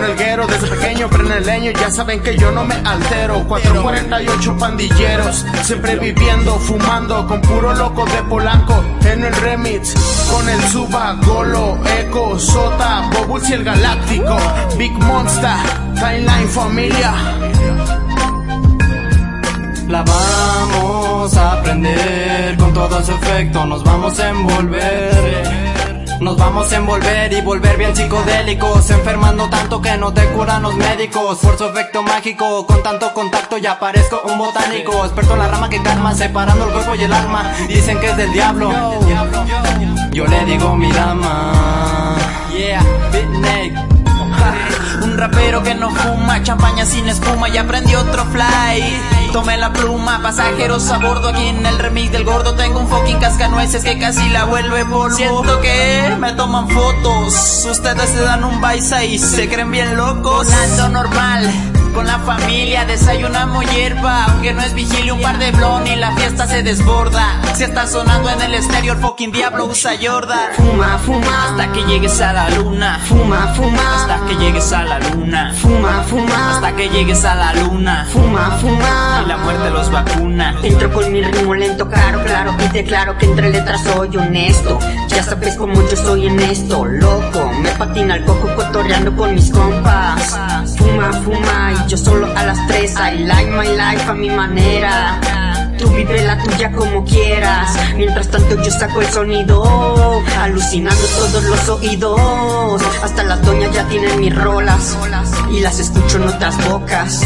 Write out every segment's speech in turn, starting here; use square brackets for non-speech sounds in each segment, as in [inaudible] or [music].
Desde pequeño prende el ya saben que yo no me altero 448 pandilleros, siempre viviendo, fumando Con puro loco de Polanco en el remix Con el Suba, Golo, Echo, Sota, Bobus y el Galáctico Big Monster, Timeline Familia La vamos a aprender con todo su efecto, nos vamos a envolver. Nos vamos a envolver y volver bien psicodélicos Enfermando tanto que no te curan los médicos. Por su efecto mágico, con tanto contacto ya parezco un botánico. Experto en la rama que calma, separando el cuerpo y el alma. Dicen que es del diablo. Yo le digo mi dama rapero que no fuma, champaña sin espuma y aprendí otro fly. Tomé la pluma, pasajeros a bordo aquí en el remix del gordo Tengo un fucking cascanueces que casi la vuelve polvo. Siento que me toman fotos Ustedes se dan un baisa y se creen bien locos. Volando normal con la familia desayunamos hierba Aunque no es vigilia un par de blon y la fiesta se desborda. Si está sonando en el estéreo el fucking diablo usa Yorda Fuma, fuma. Hasta que llegues a la luna. Fuma, fuma. Hasta que llegues a la luna. Fuma, fuma. Hasta que llegues a la luna. Fuma, fuma. Y la muerte los vacuna. Entro con mi ritmo lento, claro, claro Y declaro que entre letras soy honesto. Ya sabes cómo yo soy en esto, loco. Me patina el coco cotorreando con mis compas I like my life a mi manera. Tú vive la tuya como quieras. Mientras tanto yo saco el sonido Alucinando todos los oídos. Hasta las doñas ya tienen mis rolas Y las escucho en otras bocas.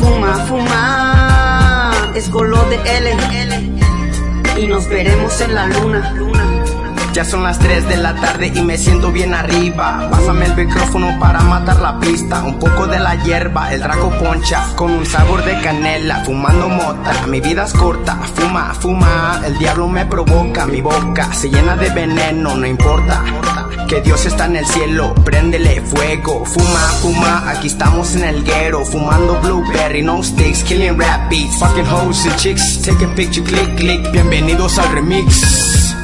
Fuma, fuma Es golo de L. Y nos veremos en la luna ya son las 3 de la tarde y me siento bien arriba. Pásame el micrófono para matar la pista. Un poco de la hierba, el draco poncha con un sabor de canela. Fumando mota, mi vida es corta. Fuma, fuma, el diablo me provoca. Mi boca se llena de veneno, no importa. Que Dios está en el cielo, préndele fuego. Fuma, fuma, aquí estamos en el guero. Fumando blueberry, no sticks, killing rap beats. Fucking hoes and chicks, take a picture, click, click. Bienvenidos al remix.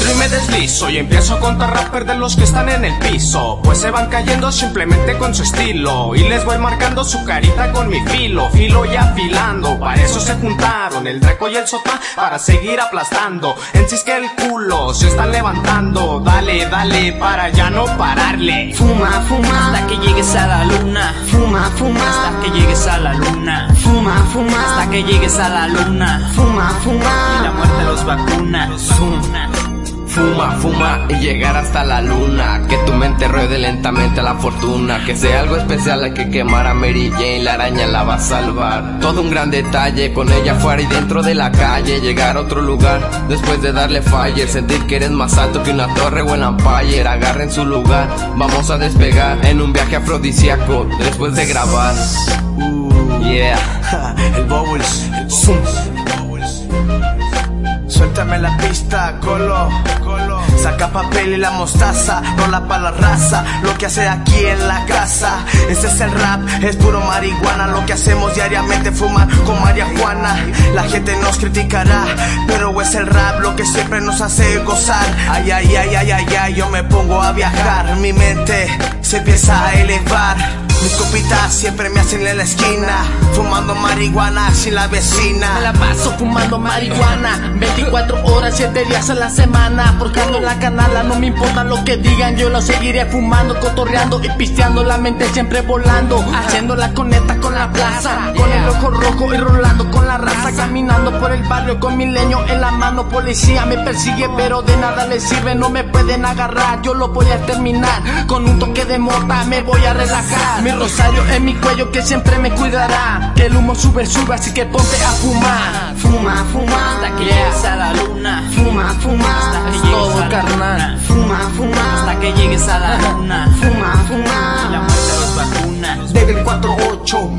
Entro y me deslizo y empiezo a contar rappers de los que están en el piso. Pues se van cayendo simplemente con su estilo. Y les voy marcando su carita con mi filo. Filo y afilando, para eso se juntaron El Draco y el Sota para seguir aplastando. En sí es que el culo se están levantando. Dale, dale, para ya no pararle. Fuma, fuma. Hasta que llegues a la luna. Fuma, fuma. Hasta que llegues a la luna. Fuma, fuma. Hasta que llegues a la luna. Fuma, fuma. Y la muerte los vacuna. Fuma Fuma, fuma y llegar hasta la luna. Que tu mente ruede lentamente a la fortuna. Que sea algo especial hay que quemar a Mary Jane. La araña la va a salvar. Todo un gran detalle con ella fuera y dentro de la calle. Llegar a otro lugar después de darle fire. Sentir que eres más alto que una torre o el empire. Agarren su lugar, vamos a despegar. En un viaje afrodisíaco después de grabar. Uh, Yeah. [laughs] El Bowls, el Zoom Saca papel y la mostaza, rola pa' la raza, lo que hace aquí en la casa. Ese es el rap, es puro marihuana, lo que hacemos diariamente, fumar con María Juana. La gente nos criticará, pero es el rap lo que siempre nos hace gozar. Ay, ay, ay, ay, ay, ay, yo me pongo a viajar, mi mente se empieza a elevar. Mis copitas siempre me hacen en la esquina Fumando marihuana sin la vecina. Me la paso fumando marihuana 24 horas, 7 días a la semana. En la canala, no me importa lo que digan Yo lo seguiré fumando, cotorreando y pisteando La mente siempre volando. Haciendo la Caminando por el barrio con mi leño en la mano. Policía me persigue pero de nada le sirve No me pueden agarrar, yo lo voy a terminar Con un toque de mota me voy a relajar. Mi rosario en mi cuello que siempre me cuidará. Que el humo sube, sube, así que ponte a fumar. Fuma, fuma Hasta que llegues a la luna. Fuma, fuma Hasta que llegues todo, a la carnal. luna. Fuma, fuma Hasta que llegues a la luna. Fuma, Y la fuma muerte los vacuna Desde el 4-8 me toca ladrar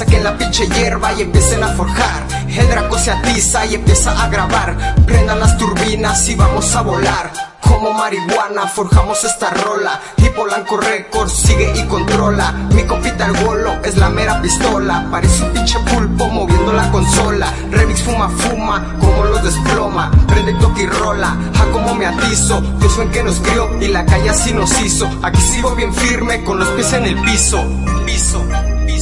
Saquen la pinche hierba y empiecen a forjar. El draco se atiza y empieza a grabar. Prendan las turbinas y vamos a volar. Como marihuana forjamos esta rola. Y Polanco Records sigue y controla. Mi compita el golo es la mera pistola. Parece un pinche pulpo moviendo la consola. Remix fuma fuma como los desploma. Prende toque y rola a como me atizo. Dios fue en que nos crió y la calle así nos hizo. Aquí sigo bien firme con los pies en el piso. Piso piso